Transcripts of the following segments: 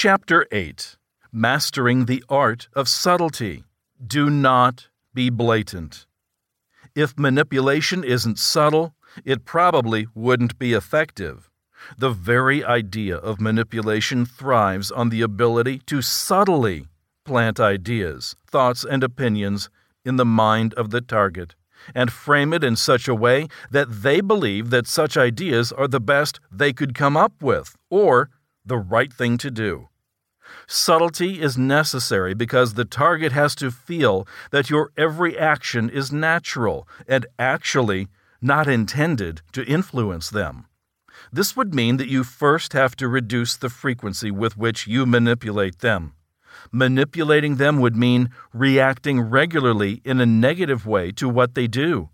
Chapter 8 Mastering the Art of Subtlety. Do not be blatant. If manipulation isn't subtle, it probably wouldn't be effective. The very idea of manipulation thrives on the ability to subtly plant ideas, thoughts, and opinions in the mind of the target and frame it in such a way that they believe that such ideas are the best they could come up with or the right thing to do. Subtlety is necessary because the target has to feel that your every action is natural and actually not intended to influence them. This would mean that you first have to reduce the frequency with which you manipulate them. Manipulating them would mean reacting regularly in a negative way to what they do.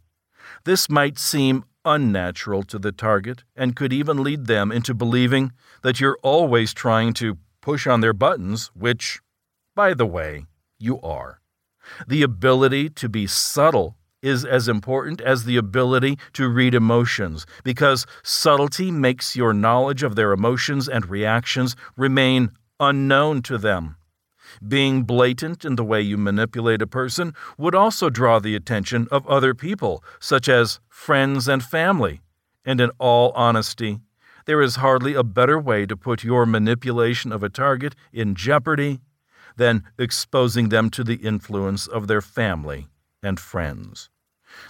This might seem unnatural to the target and could even lead them into believing that you're always trying to push on their buttons, which, by the way, you are. The ability to be subtle is as important as the ability to read emotions because subtlety makes your knowledge of their emotions and reactions remain unknown to them. Being blatant in the way you manipulate a person would also draw the attention of other people, such as friends and family. And in all honesty, there is hardly a better way to put your manipulation of a target in jeopardy than exposing them to the influence of their family and friends.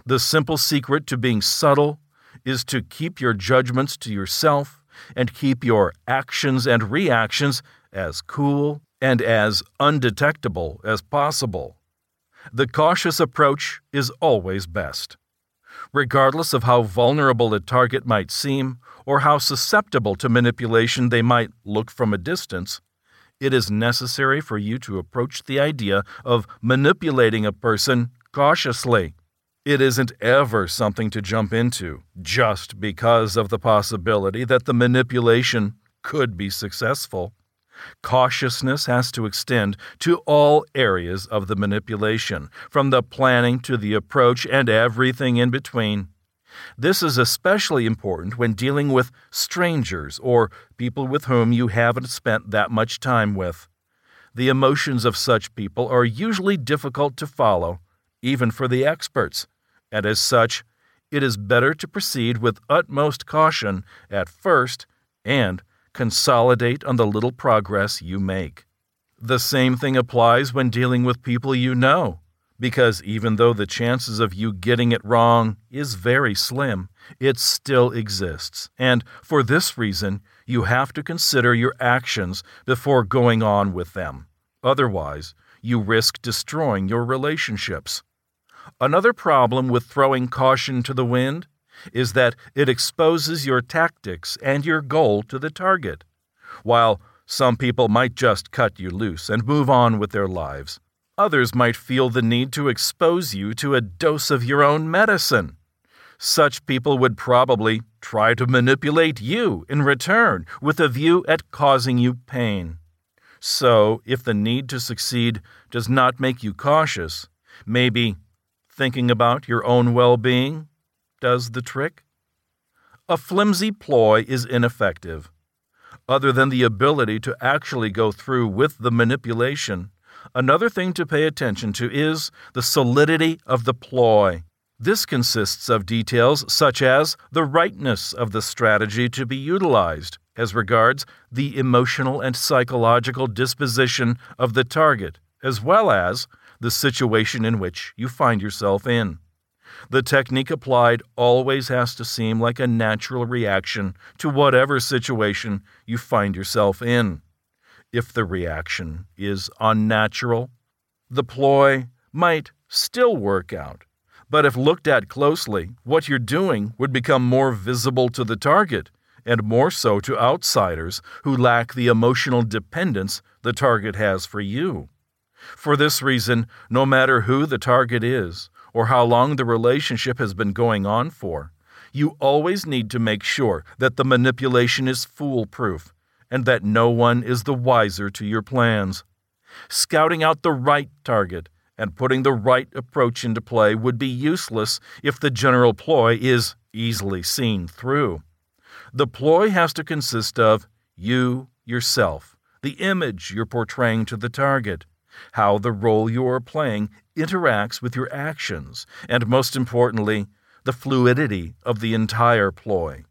The simple secret to being subtle is to keep your judgments to yourself and keep your actions and reactions as cool and as undetectable as possible. The cautious approach is always best. Regardless of how vulnerable a target might seem or how susceptible to manipulation they might look from a distance, it is necessary for you to approach the idea of manipulating a person cautiously. It isn't ever something to jump into just because of the possibility that the manipulation could be successful. Cautiousness has to extend to all areas of the manipulation, from the planning to the approach and everything in between. This is especially important when dealing with strangers or people with whom you haven't spent that much time with. The emotions of such people are usually difficult to follow, even for the experts, and as such, it is better to proceed with utmost caution at first and consolidate on the little progress you make. The same thing applies when dealing with people you know, because even though the chances of you getting it wrong is very slim, it still exists. And for this reason, you have to consider your actions before going on with them. Otherwise, you risk destroying your relationships. Another problem with throwing caution to the wind is that it exposes your tactics and your goal to the target. While some people might just cut you loose and move on with their lives, others might feel the need to expose you to a dose of your own medicine. Such people would probably try to manipulate you in return with a view at causing you pain. So, if the need to succeed does not make you cautious, maybe thinking about your own well being does the trick? A flimsy ploy is ineffective. Other than the ability to actually go through with the manipulation, another thing to pay attention to is the solidity of the ploy. This consists of details such as the rightness of the strategy to be utilized as regards the emotional and psychological disposition of the target, as well as the situation in which you find yourself in. The technique applied always has to seem like a natural reaction to whatever situation you find yourself in. If the reaction is unnatural, the ploy might still work out. But if looked at closely, what you're doing would become more visible to the target, and more so to outsiders who lack the emotional dependence the target has for you. For this reason, no matter who the target is, or how long the relationship has been going on for. You always need to make sure that the manipulation is foolproof and that no one is the wiser to your plans. Scouting out the right target and putting the right approach into play would be useless if the general ploy is easily seen through. The ploy has to consist of you, yourself, the image you're portraying to the target, how the role you are playing interacts with your actions, and most importantly, the fluidity of the entire ploy.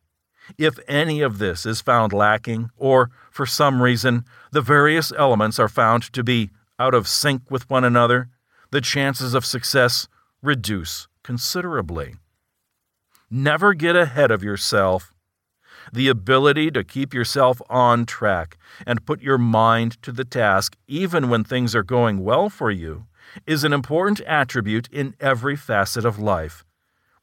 If any of this is found lacking, or for some reason the various elements are found to be out of sync with one another, the chances of success reduce considerably. Never get ahead of yourself. The ability to keep yourself on track and put your mind to the task, even when things are going well for you, is an important attribute in every facet of life.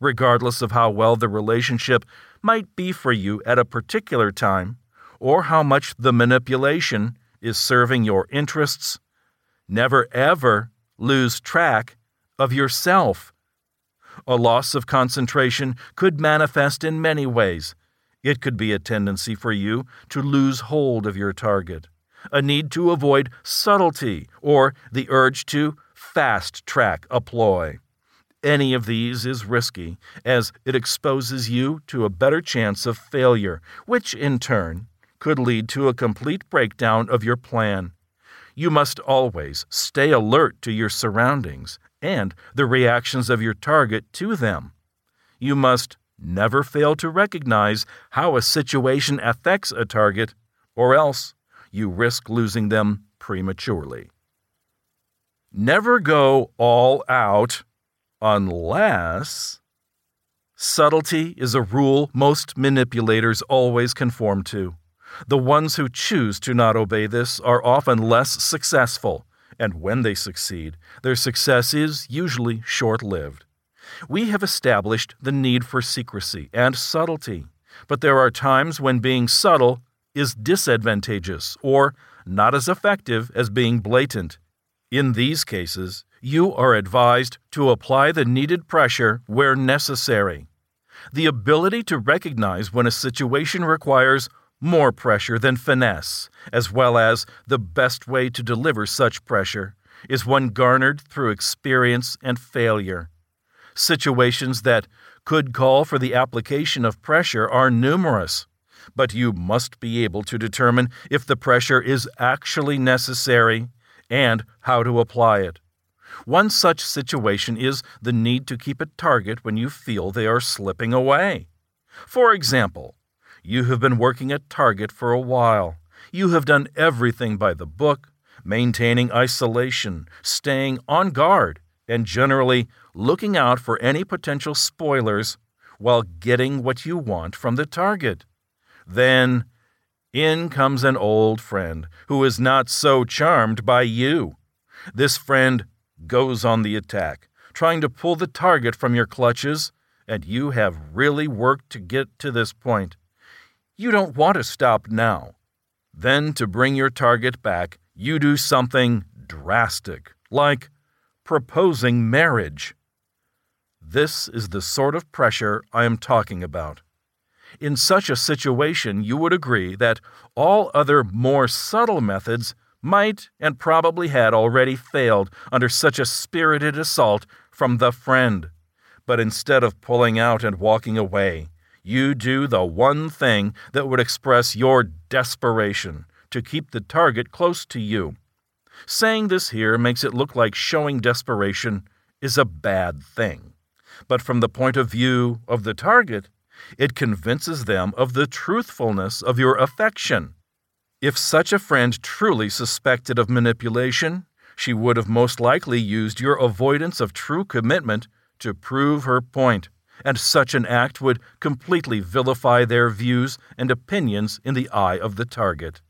Regardless of how well the relationship might be for you at a particular time, or how much the manipulation is serving your interests, never ever lose track of yourself. A loss of concentration could manifest in many ways. It could be a tendency for you to lose hold of your target, a need to avoid subtlety, or the urge to fast track a ploy. Any of these is risky, as it exposes you to a better chance of failure, which in turn could lead to a complete breakdown of your plan. You must always stay alert to your surroundings and the reactions of your target to them. You must never fail to recognize how a situation affects a target, or else you risk losing them prematurely. Never go all out unless. Subtlety is a rule most manipulators always conform to. The ones who choose to not obey this are often less successful, and when they succeed, their success is usually short lived. We have established the need for secrecy and subtlety, but there are times when being subtle is disadvantageous or not as effective as being blatant. In these cases, you are advised to apply the needed pressure where necessary. The ability to recognize when a situation requires more pressure than finesse, as well as the best way to deliver such pressure, is one garnered through experience and failure. Situations that could call for the application of pressure are numerous, but you must be able to determine if the pressure is actually necessary and how to apply it. One such situation is the need to keep a target when you feel they are slipping away. For example, you have been working at Target for a while. You have done everything by the book, maintaining isolation, staying on guard, and generally looking out for any potential spoilers while getting what you want from the target. Then in comes an old friend who is not so charmed by you. This friend goes on the attack, trying to pull the target from your clutches, and you have really worked to get to this point. You don't want to stop now. Then, to bring your target back, you do something drastic, like proposing marriage. This is the sort of pressure I am talking about. In such a situation, you would agree that all other more subtle methods might and probably had already failed under such a spirited assault from the friend. But instead of pulling out and walking away, you do the one thing that would express your desperation to keep the target close to you. Saying this here makes it look like showing desperation is a bad thing. But from the point of view of the target, it convinces them of the truthfulness of your affection. If such a friend truly suspected of manipulation, she would have most likely used your avoidance of true commitment to prove her point, and such an act would completely vilify their views and opinions in the eye of the target.